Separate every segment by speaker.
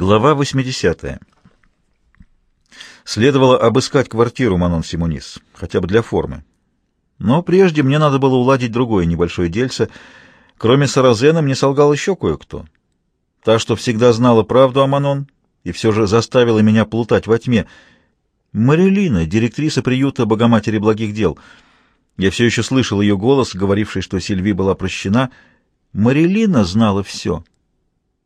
Speaker 1: Глава 80. Следовало обыскать квартиру Манон Симонис, хотя бы для формы. Но прежде мне надо было уладить другое небольшое дельце. Кроме Саразена мне солгал еще кое-кто. Та, что всегда знала правду о Манон и все же заставила меня плутать во тьме. Марилина, директриса приюта Богоматери Благих Дел. Я все еще слышал ее голос, говоривший, что Сильви была прощена. Марилина знала все.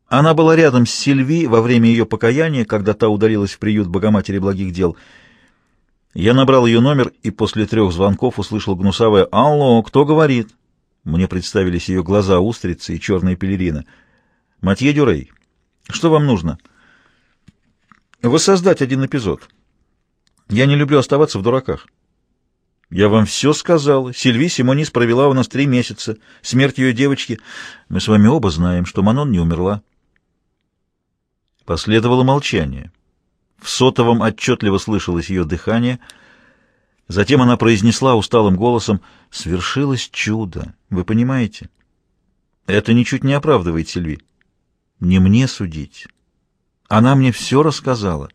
Speaker 1: Она была рядом с Сильви во время ее покаяния, когда та удалилась в приют Богоматери Благих Дел. Я набрал ее номер и после трех звонков услышал гнусавое «Алло, кто говорит?» Мне представились ее глаза устрицы и черная пелерина. «Матье Дюрей, что вам нужно?» «Воссоздать один эпизод. Я не люблю оставаться в дураках». «Я вам все сказал. Сильви Симонис провела у нас три месяца. Смерть ее девочки. Мы с вами оба знаем, что Манон не умерла». Последовало молчание. В сотовом отчетливо слышалось ее дыхание. Затем она произнесла усталым голосом «Свершилось чудо, вы понимаете?» Это ничуть не оправдывает Сильви. Не мне судить. Она мне все рассказала.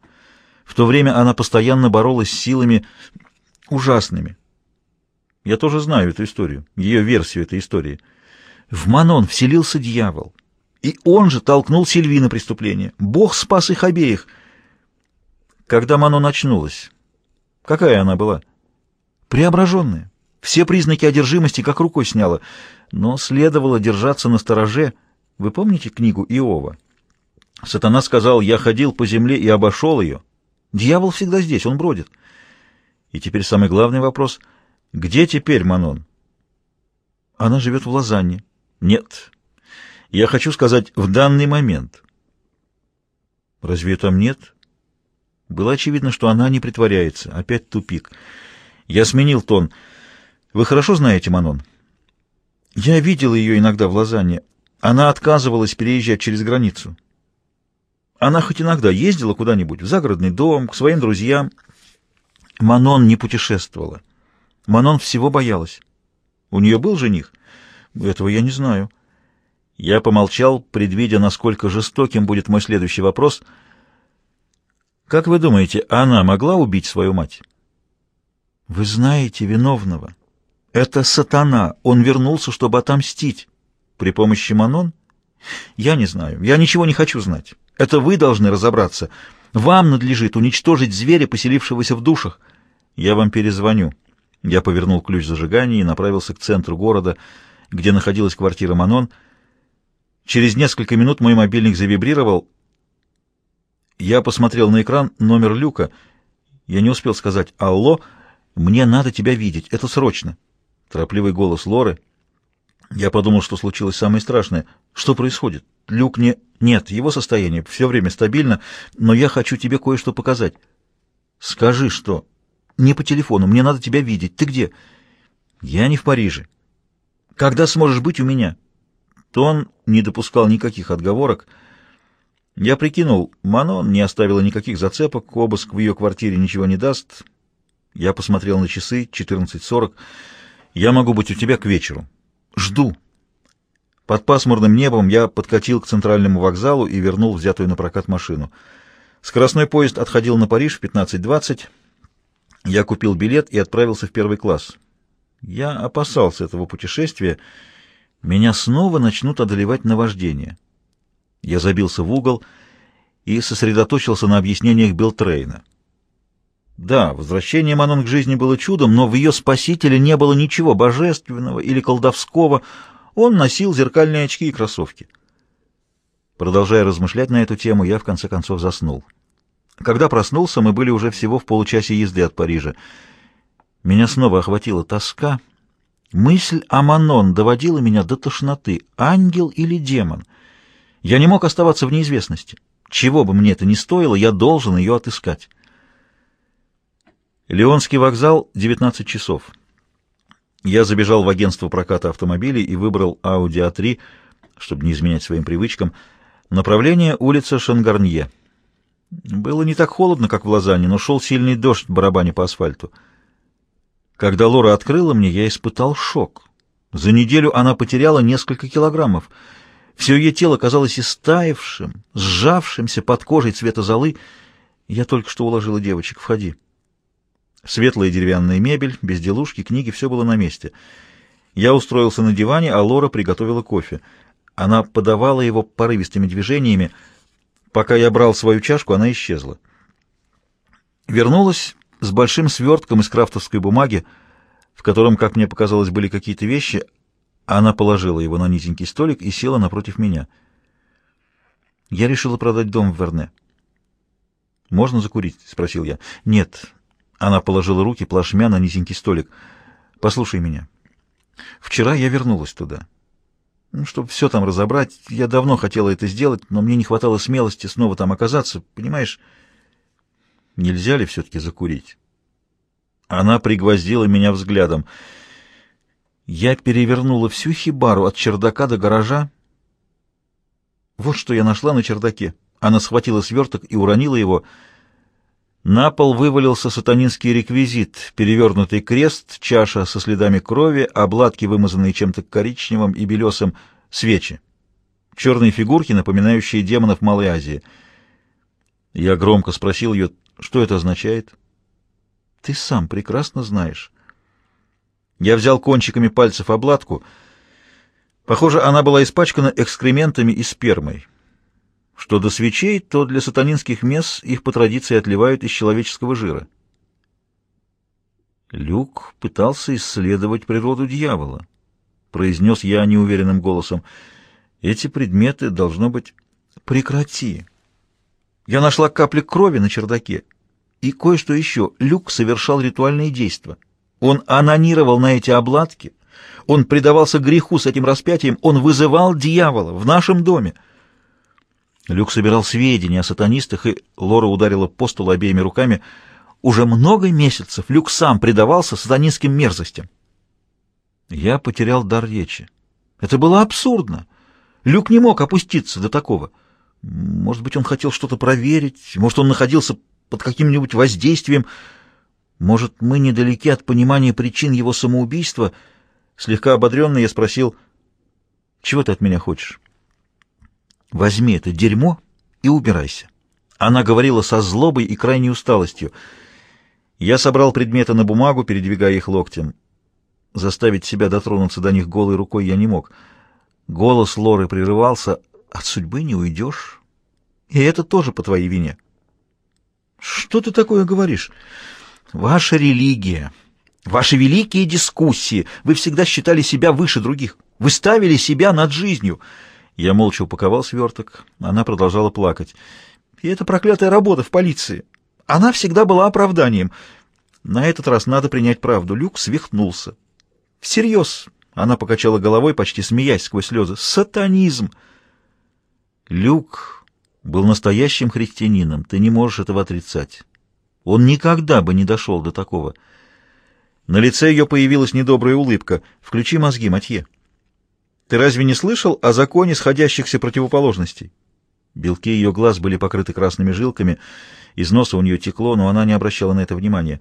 Speaker 1: В то время она постоянно боролась силами ужасными. Я тоже знаю эту историю, ее версию этой истории. В Манон вселился дьявол. И он же толкнул Сильви на преступление. Бог спас их обеих. Когда Мано очнулась, какая она была? Преображенная. Все признаки одержимости как рукой сняла. Но следовало держаться на стороже. Вы помните книгу Иова? Сатана сказал, я ходил по земле и обошел ее. Дьявол всегда здесь, он бродит. И теперь самый главный вопрос. Где теперь Манон? Она живет в Лозанне. Нет, я хочу сказать, в данный момент. Разве там нет? Было очевидно, что она не притворяется. Опять тупик. Я сменил тон. Вы хорошо знаете Манон? Я видел ее иногда в Лозанне. Она отказывалась переезжать через границу. Она хоть иногда ездила куда-нибудь, в загородный дом, к своим друзьям. Манон не путешествовала. Манон всего боялась. У нее был жених? Этого я не знаю. Я помолчал, предвидя, насколько жестоким будет мой следующий вопрос. «Как вы думаете, она могла убить свою мать?» «Вы знаете виновного. Это сатана. Он вернулся, чтобы отомстить. При помощи Манон?» «Я не знаю. Я ничего не хочу знать. Это вы должны разобраться. Вам надлежит уничтожить зверя, поселившегося в душах. Я вам перезвоню». Я повернул ключ зажигания и направился к центру города, где находилась квартира Манон — Через несколько минут мой мобильник завибрировал. Я посмотрел на экран номер люка. Я не успел сказать «Алло, мне надо тебя видеть, это срочно». Торопливый голос Лоры. Я подумал, что случилось самое страшное. Что происходит? Люк не... Нет, его состояние все время стабильно, но я хочу тебе кое-что показать. Скажи, что... Не по телефону, мне надо тебя видеть. Ты где? Я не в Париже. Когда сможешь быть у меня?» Тон не допускал никаких отговорок. Я прикинул, Манон не оставила никаких зацепок, обыск в ее квартире ничего не даст. Я посмотрел на часы, 14.40. Я могу быть у тебя к вечеру. Жду. Под пасмурным небом я подкатил к центральному вокзалу и вернул взятую на прокат машину. Скоростной поезд отходил на Париж в 15.20. Я купил билет и отправился в первый класс. Я опасался этого путешествия, меня снова начнут одолевать наваждения. Я забился в угол и сосредоточился на объяснениях Белтрейна. Да, возвращение Манон к жизни было чудом, но в ее спасителе не было ничего божественного или колдовского. Он носил зеркальные очки и кроссовки. Продолжая размышлять на эту тему, я в конце концов заснул. Когда проснулся, мы были уже всего в получасе езды от Парижа. Меня снова охватила тоска — Мысль о Манон доводила меня до тошноты. Ангел или демон? Я не мог оставаться в неизвестности. Чего бы мне это ни стоило, я должен ее отыскать. Леонский вокзал, 19 часов. Я забежал в агентство проката автомобилей и выбрал Audi A3, чтобы не изменять своим привычкам. Направление — улица Шангарнье. Было не так холодно, как в Лозанне, но шел сильный дождь в барабане по асфальту. Когда Лора открыла мне, я испытал шок. За неделю она потеряла несколько килограммов. Все ее тело казалось истаившим, сжавшимся под кожей цвета золы. Я только что уложила девочек. Входи. Светлая деревянная мебель, безделушки, книги — все было на месте. Я устроился на диване, а Лора приготовила кофе. Она подавала его порывистыми движениями. Пока я брал свою чашку, она исчезла. Вернулась с большим свертком из крафтовской бумаги, в котором, как мне показалось, были какие-то вещи. Она положила его на низенький столик и села напротив меня. Я решила продать дом в Верне. «Можно закурить?» — спросил я. «Нет». Она положила руки плашмя на низенький столик. «Послушай меня. Вчера я вернулась туда. Ну, чтобы все там разобрать, я давно хотела это сделать, но мне не хватало смелости снова там оказаться. Понимаешь, нельзя ли все-таки закурить?» Она пригвоздила меня взглядом. Я перевернула всю хибару от чердака до гаража. Вот что я нашла на чердаке. Она схватила сверток и уронила его. На пол вывалился сатанинский реквизит, перевернутый крест, чаша со следами крови, обладки, вымазанные чем-то коричневым и белесым, свечи. Черные фигурки, напоминающие демонов Малой Азии. Я громко спросил ее, что это означает. Ты сам прекрасно знаешь. Я взял кончиками пальцев обладку. Похоже, она была испачкана экскрементами и спермой. Что до свечей, то для сатанинских мес их по традиции отливают из человеческого жира. Люк пытался исследовать природу дьявола. Произнес я неуверенным голосом. Эти предметы должно быть... Прекрати! Я нашла капли крови на чердаке. И кое-что еще. Люк совершал ритуальные действия. Он анонировал на эти обладки. Он предавался греху с этим распятием. Он вызывал дьявола в нашем доме. Люк собирал сведения о сатанистах, и Лора ударила по столу обеими руками. Уже много месяцев Люк сам предавался сатанинским мерзостям. Я потерял дар речи. Это было абсурдно. Люк не мог опуститься до такого. Может быть, он хотел что-то проверить, может, он находился под каким-нибудь воздействием. Может, мы недалеки от понимания причин его самоубийства? Слегка ободренный я спросил, «Чего ты от меня хочешь?» «Возьми это дерьмо и убирайся». Она говорила со злобой и крайней усталостью. Я собрал предметы на бумагу, передвигая их локтем. Заставить себя дотронуться до них голой рукой я не мог. Голос Лоры прерывался. «От судьбы не уйдешь. И это тоже по твоей вине». Что ты такое говоришь? Ваша религия, ваши великие дискуссии. Вы всегда считали себя выше других. Вы ставили себя над жизнью. Я молча упаковал сверток. Она продолжала плакать. И эта проклятая работа в полиции. Она всегда была оправданием. На этот раз надо принять правду. Люк свихнулся. Всерьез. Она покачала головой, почти смеясь сквозь слезы. Сатанизм. Люк был настоящим христианином, ты не можешь этого отрицать. Он никогда бы не дошел до такого. На лице ее появилась недобрая улыбка. «Включи мозги, Матье. Ты разве не слышал о законе сходящихся противоположностей?» Белки ее глаз были покрыты красными жилками, из носа у нее текло, но она не обращала на это внимания.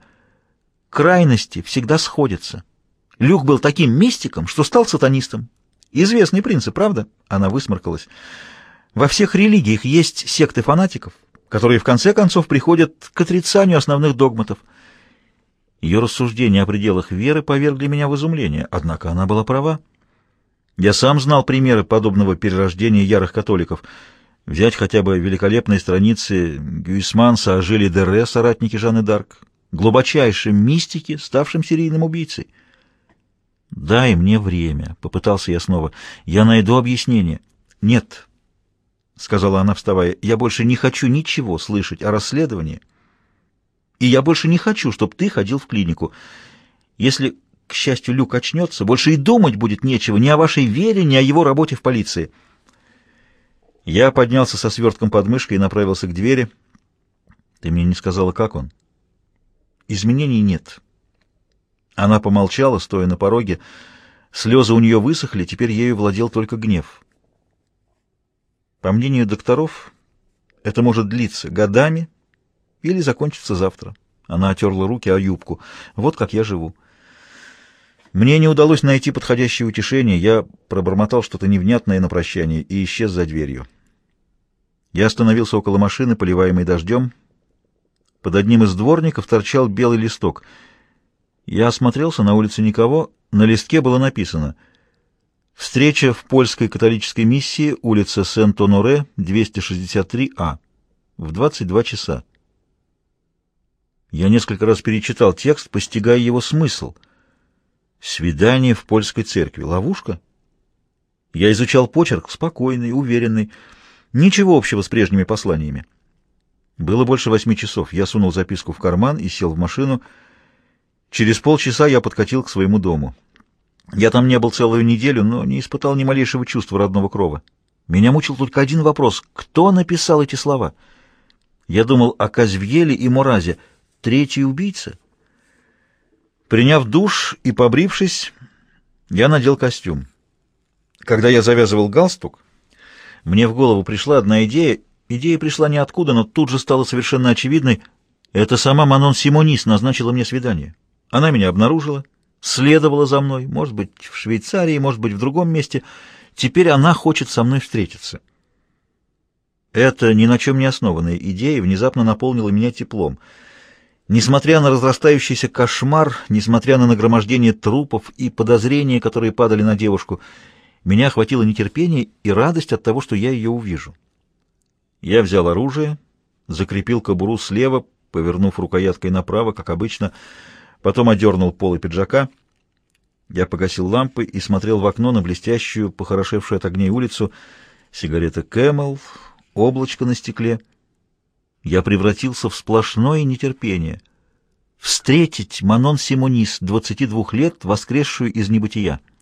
Speaker 1: «Крайности всегда сходятся. Люк был таким мистиком, что стал сатанистом. Известный принцип, правда?» Она высморкалась. Во всех религиях есть секты фанатиков, которые в конце концов приходят к отрицанию основных догматов. Ее рассуждения о пределах веры повергли меня в изумление, однако она была права. Я сам знал примеры подобного перерождения ярых католиков. Взять хотя бы великолепные страницы Гюисманса о Жиле Дере, соратнике Жанны Д'Арк, глубочайшем мистике, ставшем серийным убийцей. «Дай мне время», — попытался я снова. «Я найду объяснение». «Нет», — сказала она, вставая, — я больше не хочу ничего слышать о расследовании, и я больше не хочу, чтобы ты ходил в клинику. Если, к счастью, Люк очнется, больше и думать будет нечего ни о вашей вере, ни о его работе в полиции. Я поднялся со свертком под мышкой и направился к двери. Ты мне не сказала, как он? Изменений нет. Она помолчала, стоя на пороге. Слезы у нее высохли, теперь ею владел только гнев. По мнению докторов, это может длиться годами или закончиться завтра. Она отерла руки о юбку. Вот как я живу. Мне не удалось найти подходящее утешение, я пробормотал что-то невнятное на прощание и исчез за дверью. Я остановился около машины, поливаемой дождем. Под одним из дворников торчал белый листок. Я осмотрелся, на улице никого. На листке было написано «Встреча в польской католической миссии, улица Сент-Оноре, 263А, в 22 часа». Я несколько раз перечитал текст, постигая его смысл — Свидание в польской церкви. Ловушка? Я изучал почерк, спокойный, уверенный. Ничего общего с прежними посланиями. Было больше восьми часов. Я сунул записку в карман и сел в машину. Через полчаса я подкатил к своему дому. Я там не был целую неделю, но не испытал ни малейшего чувства родного крова. Меня мучил только один вопрос. Кто написал эти слова? Я думал о Казвьеле и Моразе. Третий убийца? Приняв душ и побрившись, я надел костюм. Когда я завязывал галстук, мне в голову пришла одна идея. Идея пришла ниоткуда, но тут же стала совершенно очевидной. Это сама Манон Симонис назначила мне свидание. Она меня обнаружила, следовала за мной, может быть, в Швейцарии, может быть, в другом месте. Теперь она хочет со мной встретиться. Эта ни на чем не основанная идея внезапно наполнила меня теплом — Несмотря на разрастающийся кошмар, несмотря на нагромождение трупов и подозрения, которые падали на девушку, меня охватило нетерпение и радость от того, что я ее увижу. Я взял оружие, закрепил кобуру слева, повернув рукояткой направо, как обычно, потом одернул полы пиджака. Я погасил лампы и смотрел в окно на блестящую, похорошевшую от огней улицу, сигарета Camel, облачко на стекле — я превратился в сплошное нетерпение. Встретить Манон Симонис, 22 лет, воскресшую из небытия.